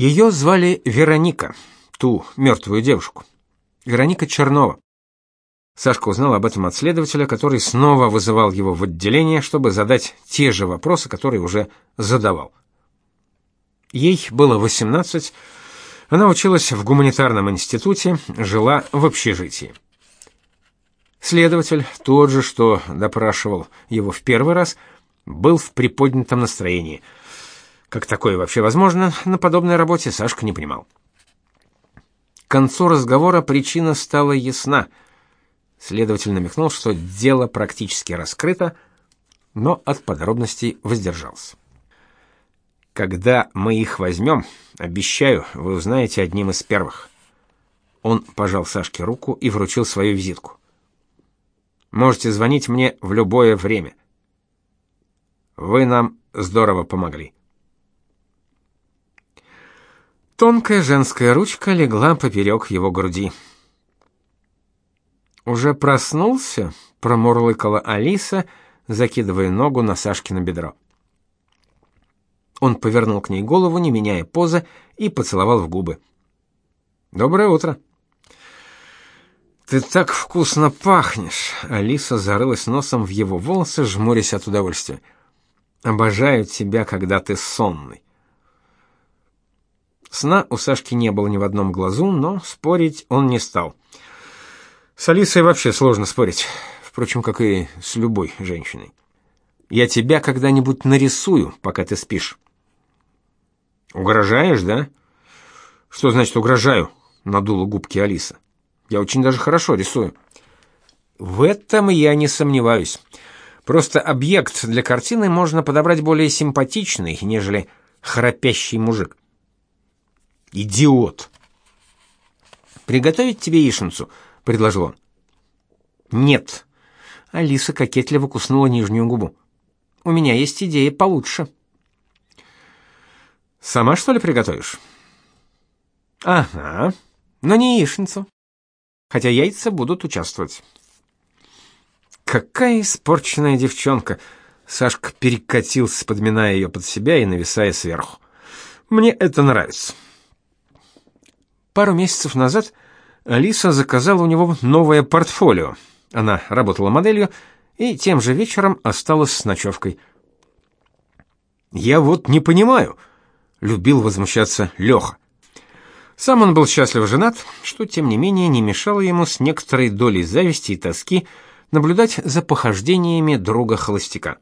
Ее звали Вероника, ту мертвую девушку. Вероника Чернова. Сашка узнал об этом от следователя, который снова вызывал его в отделение, чтобы задать те же вопросы, которые уже задавал. Ей было 18, она училась в гуманитарном институте, жила в общежитии. Следователь, тот же, что допрашивал его в первый раз, был в приподнятом настроении. Как такое вообще возможно, на подобной работе Сашка не понимал. К концу разговора причина стала ясна. Следователь намекнул, что дело практически раскрыто, но от подробностей воздержался. Когда мы их возьмем, обещаю, вы узнаете одним из первых. Он пожал Сашке руку и вручил свою визитку. Можете звонить мне в любое время. Вы нам здорово помогли. Тонкая женская ручка легла поперек его груди. Уже проснулся, промурлыкала Алиса, закидывая ногу на Сашкино бедро. Он повернул к ней голову, не меняя позы, и поцеловал в губы. Доброе утро. Ты так вкусно пахнешь. Алиса зарылась носом в его волосы, жмурясь от удовольствия. Обожаю тебя, когда ты сонный. Сна у Сашки не было ни в одном глазу, но спорить он не стал. С Алисой вообще сложно спорить, впрочем, как и с любой женщиной. Я тебя когда-нибудь нарисую, пока ты спишь. Угрожаешь, да? Что значит угрожаю? надула губки Алиса. Я очень даже хорошо рисую. В этом я не сомневаюсь. Просто объект для картины можно подобрать более симпатичный, нежели храпящий мужик. Идиот. Приготовить тебе яичницу, предложил он. Нет. Алиса кокетливо куснула нижнюю губу. У меня есть идея получше. Сама что ли приготовишь? Ага, но не яичницу. Хотя яйца будут участвовать. Какая испорченная девчонка. Сашка перекатился, подминая ее под себя и нависая сверху. Мне это нравится. Пару месяцев назад Алиса заказала у него новое портфолио. Она работала моделью и тем же вечером осталась с ночевкой. Я вот не понимаю, любил возмущаться Леха. Сам он был счастливо женат, что тем не менее не мешало ему с некоторой долей зависти и тоски наблюдать за похождениями друга холостяка.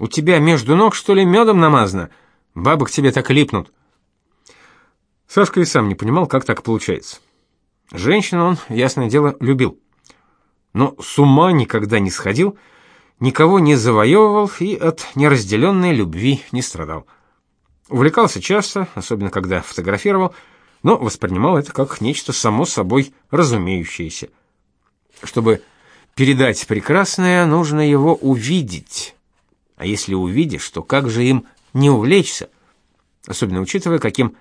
У тебя между ног что ли медом намазано? Бабы к тебе так липнут. Сашка и сам не понимал, как так получается. Женщину он, ясное дело, любил. Но с ума никогда не сходил, никого не завоевывал и от неразделенной любви не страдал. Увлекался часто, особенно когда фотографировал, но воспринимал это как нечто само собой разумеющееся. Чтобы передать прекрасное, нужно его увидеть. А если увидишь, то как же им не увлечься? Особенно учитывая, каким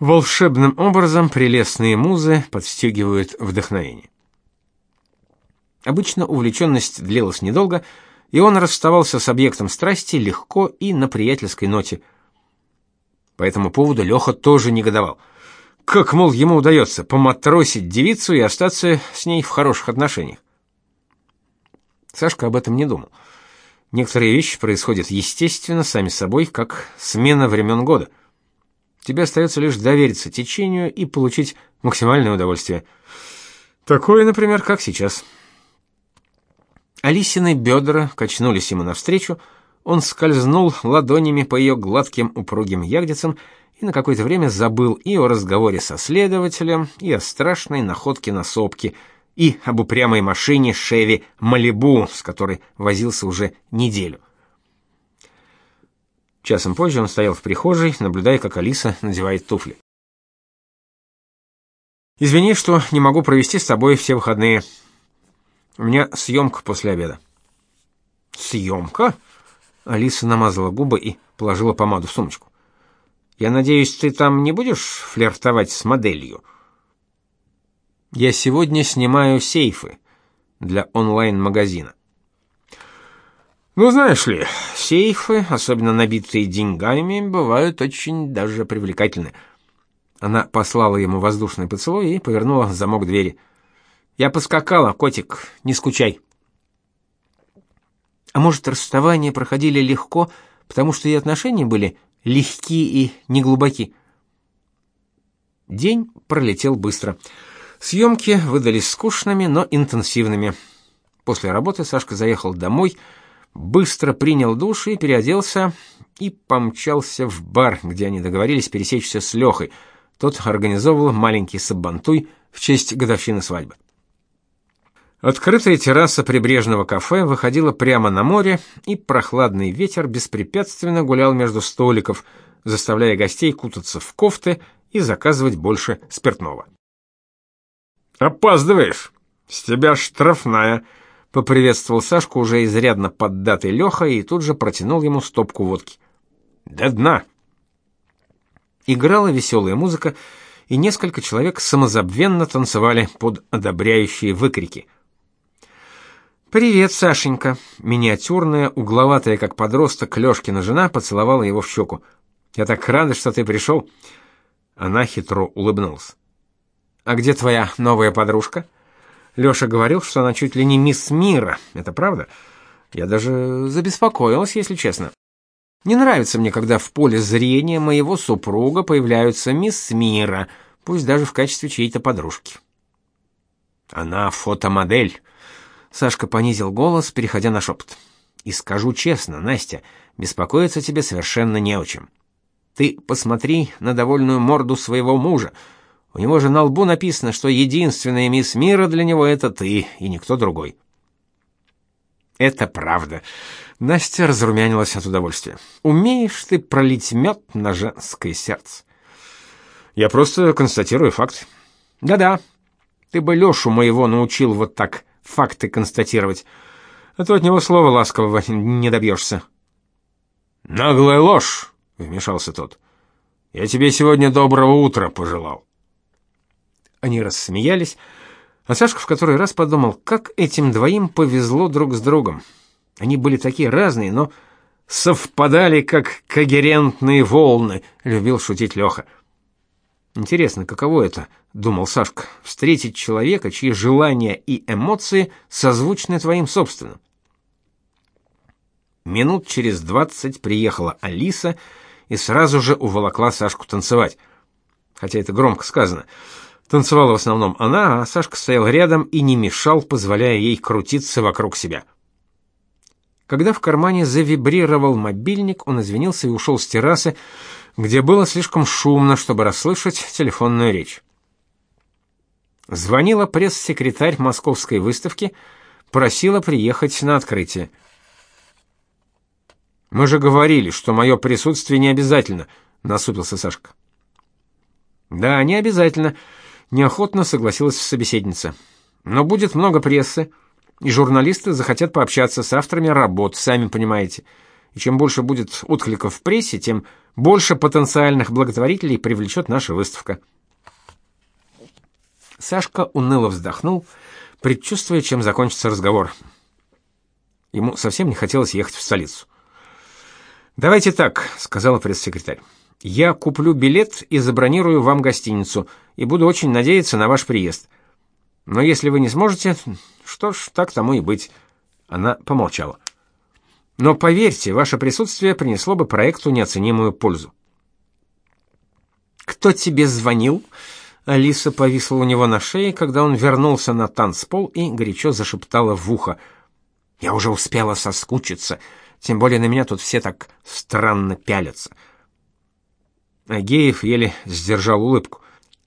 волшебным образом прелестные музы подстегивают вдохновение. Обычно увлеченность длилась недолго, и он расставался с объектом страсти легко и на приятельской ноте – по этому поводу Леха тоже негодовал. Как, мол, ему удается поматросить девицу и остаться с ней в хороших отношениях? Сашка об этом не думал. Некоторые вещи происходят естественно, сами собой, как смена времен года. Тебе остается лишь довериться течению и получить максимальное удовольствие. Такое, например, как сейчас. Алисины бедра качнулись ему навстречу, он скользнул ладонями по ее гладким упругим ягодицам и на какое-то время забыл и о разговоре со следователем, и о страшной находке на сопке, и об упрямой машине Шеви Малибу, с которой возился уже неделю. Часом позже он стоял в прихожей, наблюдая, как Алиса надевает туфли. Извини, что не могу провести с тобой все выходные. У меня съемка после обеда. Съемка? Алиса намазала губы и положила помаду в сумочку. Я надеюсь, ты там не будешь флиртовать с моделью. Я сегодня снимаю сейфы для онлайн-магазина. Ну, знаешь ли, сейфы, особенно набитые деньгами, бывают очень даже привлекательны. Она послала ему воздушный поцелуй и повернула замок двери. Я поскакала, котик, не скучай. А может, расставания проходили легко, потому что и отношения были легки и неглубоки. День пролетел быстро. Съемки выдались скучными, но интенсивными. После работы Сашка заехал домой, быстро принял душ и переоделся и помчался в бар, где они договорились пересечься с Лехой. Тот организовывал маленький сабантуй в честь годовщины свадьбы. Открытая терраса прибрежного кафе выходила прямо на море, и прохладный ветер беспрепятственно гулял между столиков, заставляя гостей кутаться в кофты и заказывать больше спиртного. «Опаздываешь! С тебя штрафная!» Поприветствовал Сашку уже изрядно поддатый Леха и тут же протянул ему стопку водки. «До дна!» Играла веселая музыка, и несколько человек самозабвенно танцевали под одобряющие выкрики. «Привет, Сашенька!» Миниатюрная, угловатая, как подросток, Лёшкина жена поцеловала его в щеку. «Я так рада, что ты пришел!» Она хитро улыбнулась. «А где твоя новая подружка?» Лёша говорил, что она чуть ли не мисс мира. Это правда? Я даже забеспокоилась, если честно. Не нравится мне, когда в поле зрения моего супруга появляются мисс мира, пусть даже в качестве чьей-то подружки. Она фотомодель. Сашка понизил голос, переходя на шепот. И скажу честно, Настя, беспокоиться тебе совершенно не о чем. Ты посмотри на довольную морду своего мужа. У него же на лбу написано, что единственная мисс мира для него это ты и никто другой. Это правда. Настя разрумянилась от удовольствия. Умеешь ты пролить мед на женское сердце? Я просто констатирую факт. Да-да. Ты бы Лёшу моего научил вот так факты констатировать. А то от него слова ласкового не добьешься. Наглая ложь, вмешался тот. Я тебе сегодня доброго утра пожелал. Они рассмеялись, а Сашка в который раз подумал, как этим двоим повезло друг с другом. Они были такие разные, но совпадали как когерентные волны, любил шутить Леха. Интересно, каково это, думал Сашка, встретить человека, чьи желания и эмоции созвучны твоим собственным. Минут через двадцать приехала Алиса и сразу же уволокла Сашку танцевать. Хотя это громко сказано. Танцевала в основном она, а Сашка стоял рядом и не мешал, позволяя ей крутиться вокруг себя. Когда в кармане завибрировал мобильник, он извинился и ушел с террасы, где было слишком шумно, чтобы расслышать телефонную речь. Звонила пресс-секретарь Московской выставки, просила приехать на открытие. Мы же говорили, что мое присутствие не обязательно, насупился Сашка. Да, не обязательно неохотно согласилась собеседница. Но будет много прессы, и журналисты захотят пообщаться с авторами работ, сами понимаете. И чем больше будет откликов в прессе, тем больше потенциальных благотворителей привлечет наша выставка. Сашка уныло вздохнул, предчувствуя, чем закончится разговор. Ему совсем не хотелось ехать в столицу. Давайте так, сказала пресс-секретарь. Я куплю билет и забронирую вам гостиницу, и буду очень надеяться на ваш приезд. Но если вы не сможете, что ж, так тому и быть. Она помолчала. Но поверьте, ваше присутствие принесло бы проекту неоценимую пользу. Кто тебе звонил? Алиса повисла у него на шее, когда он вернулся на танцпол и горячо зашептала в ухо: "Я уже успела соскучиться, тем более на меня тут все так странно пялятся". Агеев еле сдержал улыбку.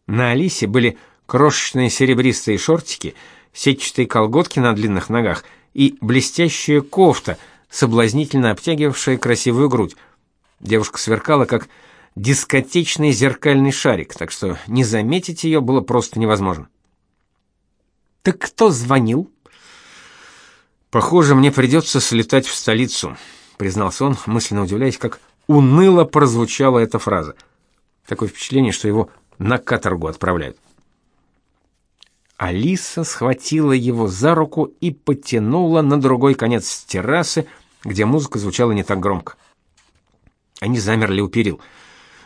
На Алисе были крошечные серебристые шортики, сетчатые колготки на длинных ногах и блестящая кофта, соблазнительно обтягивавшая красивую грудь. Девушка сверкала как дискотечный зеркальный шарик, так что не заметить ее было просто невозможно. Так кто звонил? Похоже, мне придется слетать в столицу, признался он, мысленно удивляясь, как уныло прозвучала эта фраза. Такое впечатление, что его на каторгу отправляют. Алиса схватила его за руку и потянула на другой конец террасы, где музыка звучала не так громко. Они замерли у перил.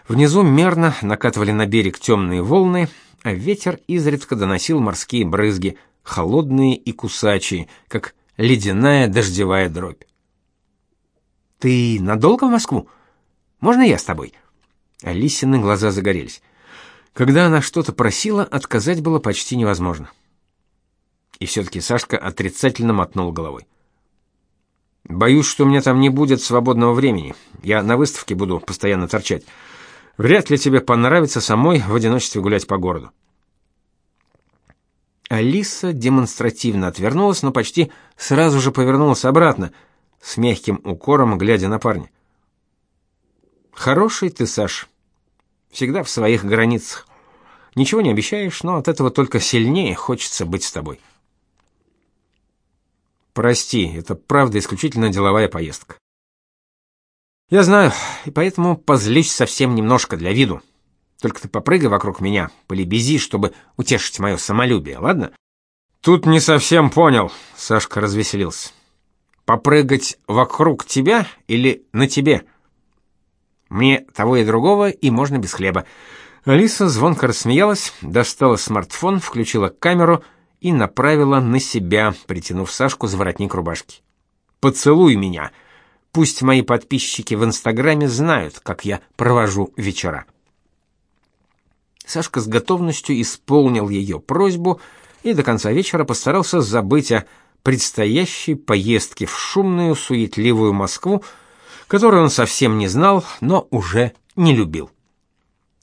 Внизу мерно накатывали на берег темные волны, а ветер изредка доносил морские брызги, холодные и кусачие, как ледяная дождевая дробь. Ты надолго в Москву? Можно я с тобой? Алисины глаза загорелись. Когда она что-то просила, отказать было почти невозможно. И все таки Сашка отрицательно мотнул головой. Боюсь, что у меня там не будет свободного времени. Я на выставке буду постоянно торчать. Вряд ли тебе понравится самой в одиночестве гулять по городу. Алиса демонстративно отвернулась, но почти сразу же повернулась обратно, с мягким укором глядя на парня. Хороший ты, Саш. Всегда в своих границах. Ничего не обещаешь, но от этого только сильнее хочется быть с тобой. Прости, это правда исключительно деловая поездка. Я знаю, и поэтому позлюсь совсем немножко для виду. Только ты попрыгай вокруг меня, полебези, чтобы утешить мое самолюбие, ладно? Тут не совсем понял, Сашка развеселился. Попрыгать вокруг тебя или на тебе? Мне того и другого, и можно без хлеба. Алиса звонко рассмеялась, достала смартфон, включила камеру — и направила на себя, притянув Сашку за воротник рубашки. Поцелуй меня. Пусть мои подписчики в Инстаграме знают, как я провожу вечера. Сашка с готовностью исполнил ее просьбу и до конца вечера постарался забыть о предстоящей поездке в шумную, суетливую Москву, которую он совсем не знал, но уже не любил.